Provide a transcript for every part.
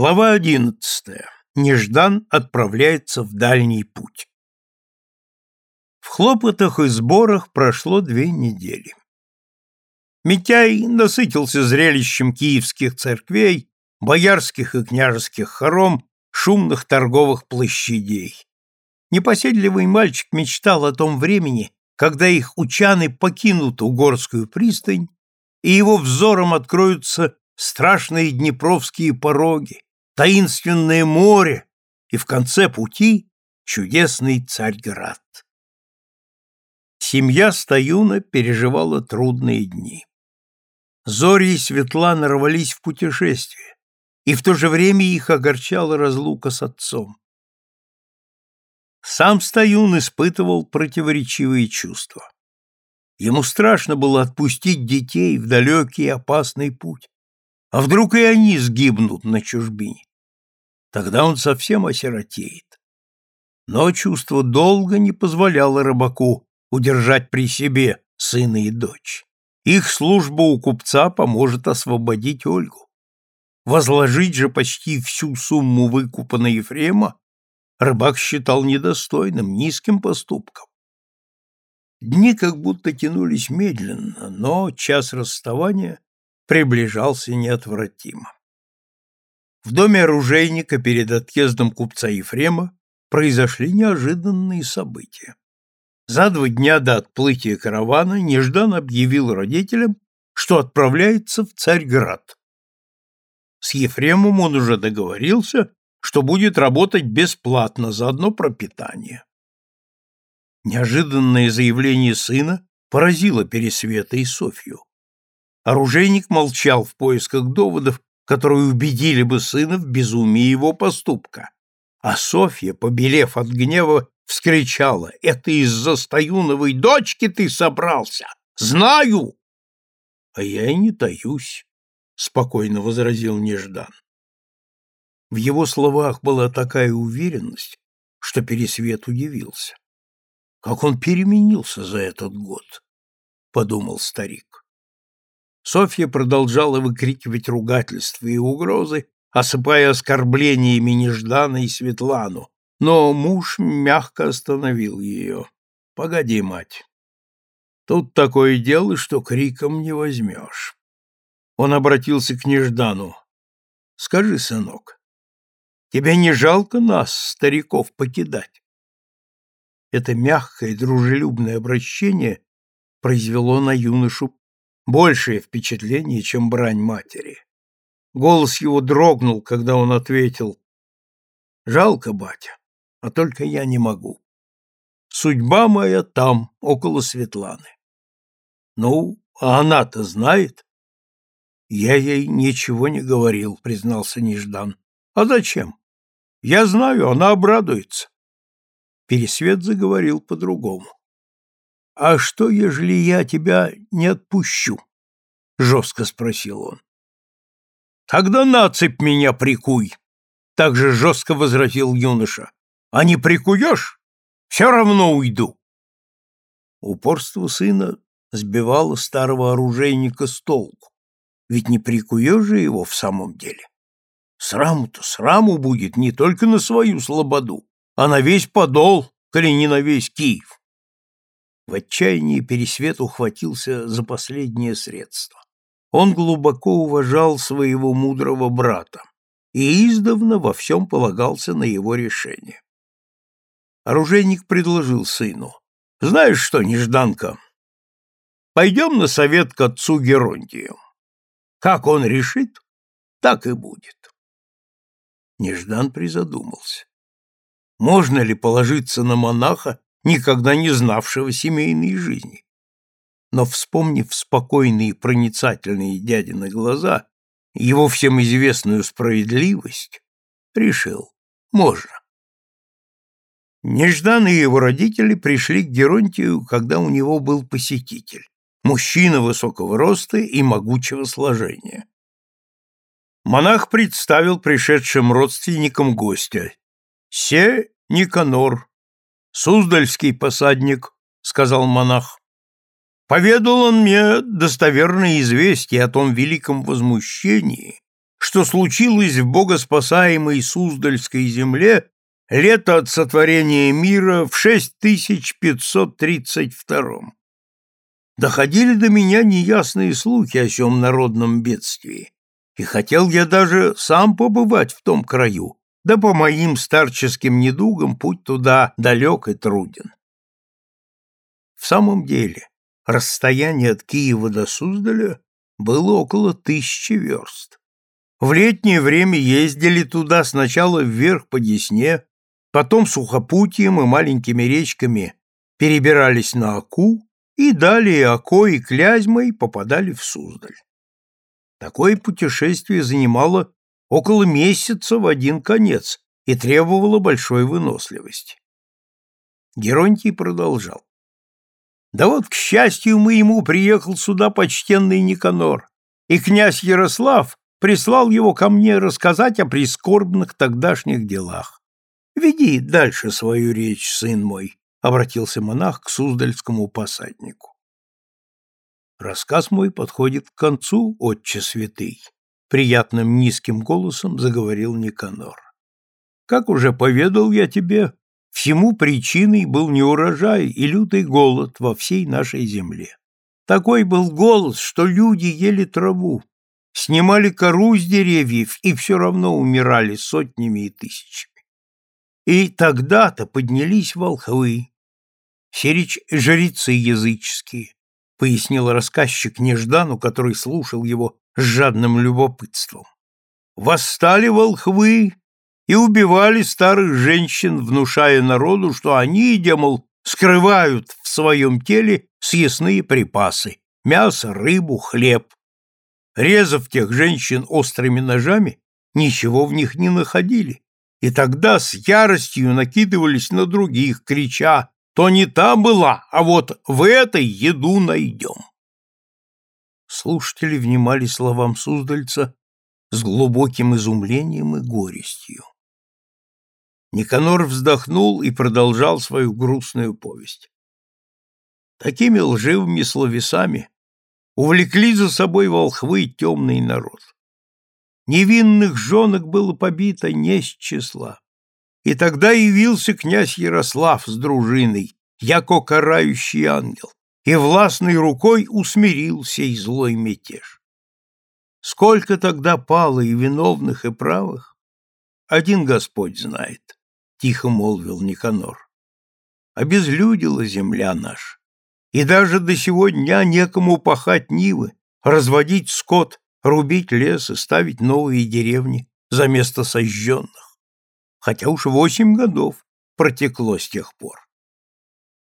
Глава одиннадцатая. Неждан отправляется в дальний путь. В хлопотах и сборах прошло две недели. Митяй насытился зрелищем киевских церквей, боярских и княжеских хором, шумных торговых площадей. Непоседливый мальчик мечтал о том времени, когда их учаны покинут Угорскую пристань, и его взором откроются страшные днепровские пороги, таинственное море и в конце пути чудесный Царьград. Семья Стоюна переживала трудные дни. Зори и Светлана рвались в путешествие, и в то же время их огорчала разлука с отцом. Сам Стоюн испытывал противоречивые чувства. Ему страшно было отпустить детей в далекий опасный путь. А вдруг и они сгибнут на чужбине? Тогда он совсем осиротеет. Но чувство долга не позволяло рыбаку удержать при себе сына и дочь. Их служба у купца поможет освободить Ольгу. Возложить же почти всю сумму выкупа на Ефрема рыбак считал недостойным, низким поступком. Дни как будто тянулись медленно, но час расставания приближался неотвратимо. В доме оружейника перед отъездом купца Ефрема произошли неожиданные события. За два дня до отплытия каравана Неждан объявил родителям, что отправляется в Царьград. С Ефремом он уже договорился, что будет работать бесплатно, заодно пропитание. Неожиданное заявление сына поразило Пересвета и Софью. Оружейник молчал в поисках доводов, которые убедили бы сына в безумии его поступка. А Софья, побелев от гнева, вскричала, «Это из-за Стоюновой дочки ты собрался! Знаю!» «А я и не таюсь», — спокойно возразил Неждан. В его словах была такая уверенность, что Пересвет удивился. «Как он переменился за этот год!» — подумал старик. Софья продолжала выкрикивать ругательства и угрозы, осыпая оскорблениями Неждана и Светлану, но муж мягко остановил ее. — Погоди, мать. Тут такое дело, что криком не возьмешь. Он обратился к Неждану. — Скажи, сынок, тебе не жалко нас, стариков, покидать? Это мягкое, дружелюбное обращение произвело на юношу большее впечатление, чем брань матери. Голос его дрогнул, когда он ответил, «Жалко, батя, а только я не могу. Судьба моя там, около Светланы». «Ну, а она-то знает?» «Я ей ничего не говорил», — признался Неждан. «А зачем? Я знаю, она обрадуется». Пересвет заговорил по-другому. «А что, ежели я тебя не отпущу?» — жестко спросил он. «Тогда на цепь меня прикуй!» — так же жестко возразил юноша. «А не прикуешь? Все равно уйду!» Упорство сына сбивало старого оружейника с толку. Ведь не прикуешь же его в самом деле. Сраму-то сраму будет не только на свою слободу, а на весь подол, коли не на весь Киев. В отчаянии Пересвет ухватился за последнее средство. Он глубоко уважал своего мудрого брата и издавна во всем полагался на его решение. Оружейник предложил сыну. «Знаешь что, Нежданка, пойдем на совет к отцу Геронтию. Как он решит, так и будет». Неждан призадумался. Можно ли положиться на монаха, никогда не знавшего семейной жизни. Но, вспомнив спокойные проницательные дядины глаза, его всем известную справедливость, решил, можно. Неждан и его родители пришли к Геронтию, когда у него был посетитель, мужчина высокого роста и могучего сложения. Монах представил пришедшим родственникам гостя. «Се Никанор, Суздальский посадник, сказал монах. Поведал он мне достоверные известия о том великом возмущении, что случилось в богоспасаемой Суздальской земле лето от сотворения мира в 6532 Доходили до меня неясные слухи о сём народном бедствии, и хотел я даже сам побывать в том краю, да по моим старческим недугам путь туда далек и труден. В самом деле, расстояние от Киева до Суздаля было около тысячи верст. В летнее время ездили туда сначала вверх по Десне, потом сухопутьем и маленькими речками перебирались на Аку и далее Окой и Клязьмой попадали в Суздаль. Такое путешествие занимало около месяца в один конец и требовало большой выносливости. Геронтий продолжал. Да вот, к счастью моему, приехал сюда почтенный Никанор, и князь Ярослав прислал его ко мне рассказать о прискорбных тогдашних делах. Веди дальше свою речь, сын мой, — обратился монах к суздальскому посаднику. Рассказ мой подходит к концу, отче святый, — приятным низким голосом заговорил Никанор. Как уже поведал я тебе, Всему причиной был неурожай и лютый голод во всей нашей земле. Такой был голод, что люди ели траву, снимали кору с деревьев и все равно умирали сотнями и тысячами. И тогда-то поднялись волхвы, сирич жрецы языческие, пояснил рассказчик Неждану, который слушал его с жадным любопытством. Восстали волхвы и убивали старых женщин, внушая народу, что они, демол, скрывают в своем теле съестные припасы – мясо, рыбу, хлеб. Резав тех женщин острыми ножами, ничего в них не находили, и тогда с яростью накидывались на других, крича «То не та была, а вот в этой еду найдем». Слушатели внимали словам Суздальца с глубоким изумлением и горестью. Никанор вздохнул и продолжал свою грустную повесть. Такими лживыми словесами увлекли за собой волхвы темный народ. Невинных женок было побито не с числа. И тогда явился князь Ярослав с дружиной, яко карающий ангел, и властной рукой усмирил сей злой мятеж. Сколько тогда пало и виновных, и правых, один Господь знает тихо молвил Никанор. Обезлюдила земля наша, и даже до сего дня некому пахать нивы, разводить скот, рубить лес и ставить новые деревни за место сожженных. Хотя уж восемь годов протекло с тех пор.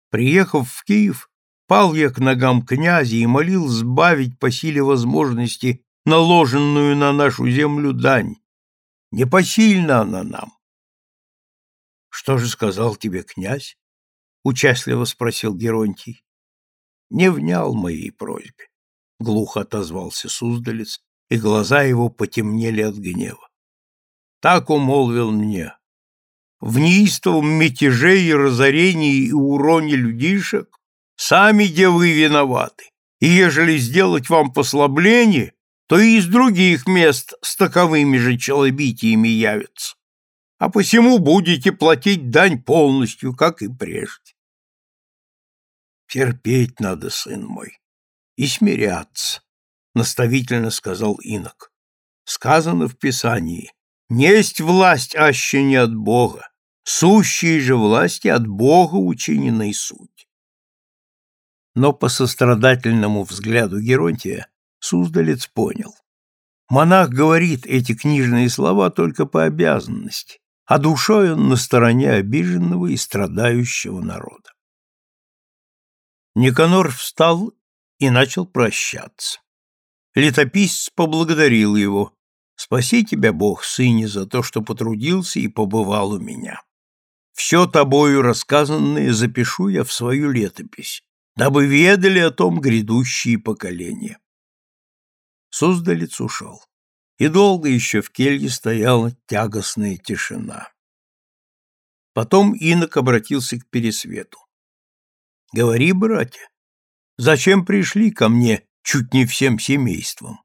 Приехав в Киев, пал я к ногам князя и молил сбавить по силе возможности наложенную на нашу землю дань. Непосильна она нам, что же сказал тебе князь? участливо спросил Геронтий. Не внял моей просьбе, глухо отозвался Суздалец, и глаза его потемнели от гнева. Так умолвил мне. В неистовом мятеже и разорении и уроне людишек сами где вы виноваты, и ежели сделать вам послабление, то и из других мест с таковыми же челобитиями явятся а посему будете платить дань полностью, как и прежде. Терпеть надо, сын мой, и смиряться, наставительно сказал инок. Сказано в Писании, несть власть аще не от Бога, сущие же власти от Бога учиненной суть. Но по сострадательному взгляду Геронтия Суздалец понял. Монах говорит эти книжные слова только по обязанности, а душой он на стороне обиженного и страдающего народа. Никанор встал и начал прощаться. Летописец поблагодарил его. «Спаси тебя, Бог, сыне, за то, что потрудился и побывал у меня. Все тобою рассказанное запишу я в свою летопись, дабы ведали о том грядущие поколения». Суздалец ушел и долго еще в келье стояла тягостная тишина. Потом инок обратился к Пересвету. — Говори, братья, зачем пришли ко мне чуть не всем семейством?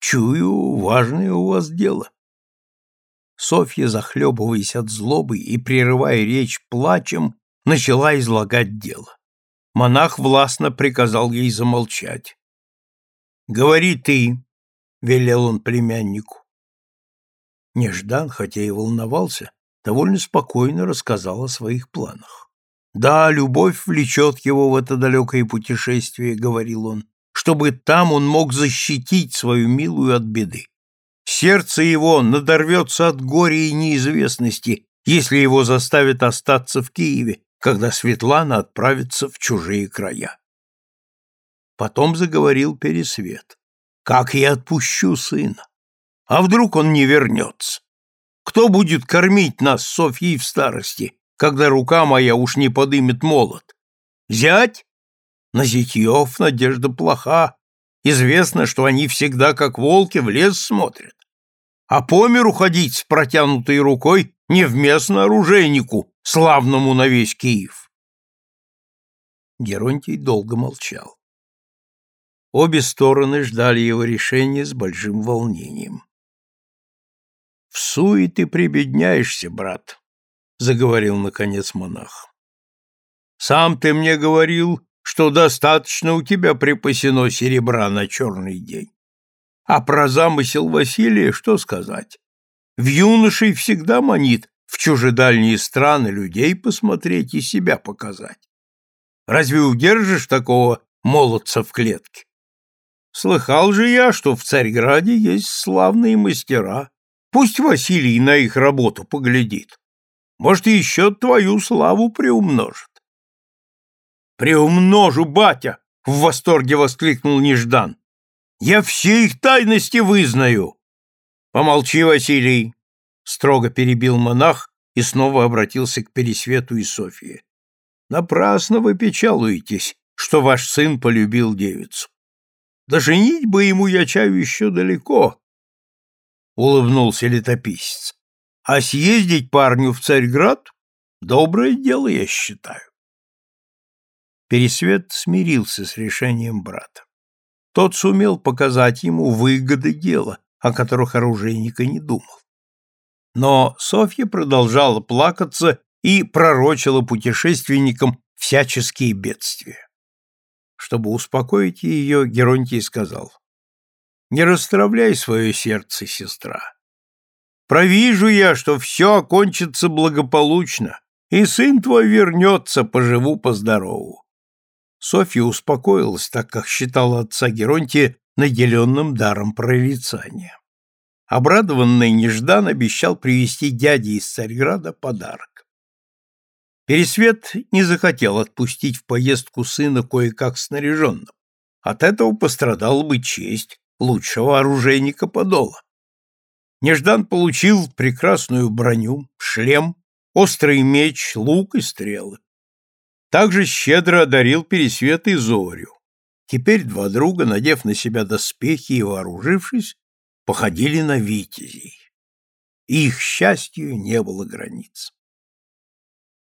Чую, важное у вас дело. Софья, захлебываясь от злобы и прерывая речь плачем, начала излагать дело. Монах властно приказал ей замолчать. «Говори ты», — велел он племяннику. Неждан, хотя и волновался, довольно спокойно рассказал о своих планах. «Да, любовь влечет его в это далекое путешествие», — говорил он, «чтобы там он мог защитить свою милую от беды. Сердце его надорвется от горя и неизвестности, если его заставят остаться в Киеве, когда Светлана отправится в чужие края». Потом заговорил Пересвет. «Как я отпущу сына? А вдруг он не вернется? Кто будет кормить нас Софьей в старости, когда рука моя уж не подымет молот? Зять? На зятьев надежда плоха. Известно, что они всегда, как волки, в лес смотрят. А по миру ходить с протянутой рукой невместно оружейнику, славному на весь Киев. Геронтий долго молчал. Обе стороны ждали его решения с большим волнением. «В суе ты прибедняешься, брат», — заговорил, наконец, монах. «Сам ты мне говорил, что достаточно у тебя припасено серебра на черный день. А про замысел Василия что сказать? В юношей всегда манит в чужедальние страны людей посмотреть и себя показать. Разве удержишь такого молодца в клетке? Слыхал же я, что в Царьграде есть славные мастера, Пусть Василий на их работу поглядит. Может, еще твою славу приумножит. «Приумножу, батя!» — в восторге воскликнул Неждан. «Я все их тайности вызнаю!» «Помолчи, Василий!» — строго перебил монах и снова обратился к Пересвету и Софье. «Напрасно вы печалуетесь, что ваш сын полюбил девицу. Да женить бы ему, я чаю, еще далеко, — улыбнулся летописец. «А съездить парню в Царьград — доброе дело, я считаю». Пересвет смирился с решением брата. Тот сумел показать ему выгоды дела, о которых оружейник и не думал. Но Софья продолжала плакаться и пророчила путешественникам всяческие бедствия. Чтобы успокоить ее, Геронтий сказал, не расстравляй свое сердце, сестра. Провижу я, что все окончится благополучно, и сын твой вернется, поживу-поздорову. Софья успокоилась, так как считала отца Геронтия наделенным даром прорицания. Обрадованный Неждан обещал привезти дяде из Царьграда подарок. Пересвет не захотел отпустить в поездку сына кое-как снаряженным. От этого пострадала бы честь, лучшего оружейника Подола. Неждан получил прекрасную броню, шлем, острый меч, лук и стрелы. Также щедро одарил Пересвет и Зорю. Теперь два друга, надев на себя доспехи и вооружившись, походили на витязей. их счастью не было границ.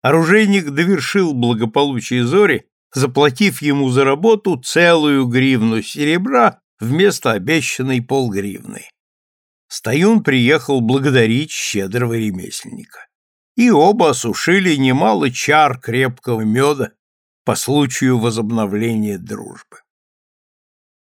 Оружейник довершил благополучие Зори, заплатив ему за работу целую гривну серебра вместо обещанной полгривны. Стоюн приехал благодарить щедрого ремесленника. И оба осушили немало чар крепкого меда по случаю возобновления дружбы.